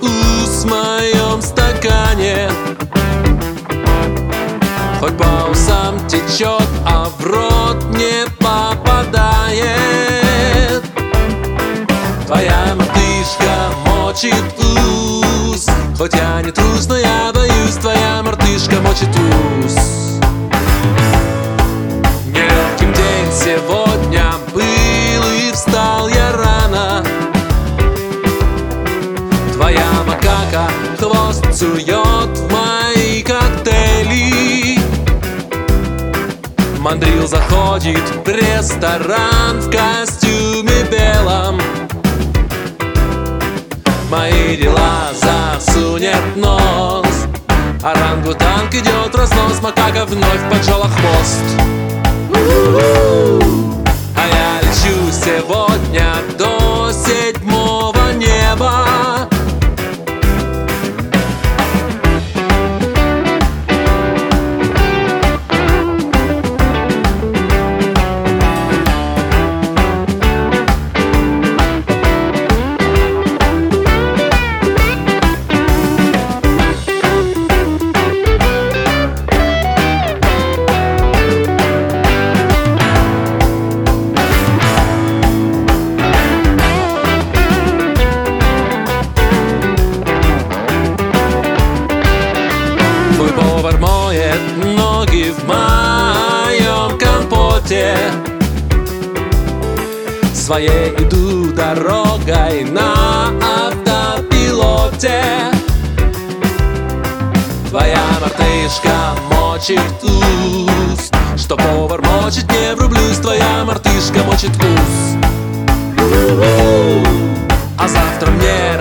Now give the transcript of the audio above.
ус в моем стакане. Хоть по усам течет, а в рот не попадает. Твоя мартышка мочит ус. Хоть я не трус, но я боюсь Твоя мартышка мочит ус. Макака хвост сует в мои коктейли. Мандрил заходит в ресторан в костюме белом. Мои дела засунет нос. Орангутанг идет разнос Макака вновь поджала хвост Своей иду дорогой на автопилоте. Твоя мартышка мочит ус Что повар мочит, не врублюсь Твоя мартышка мочит ус А завтра мне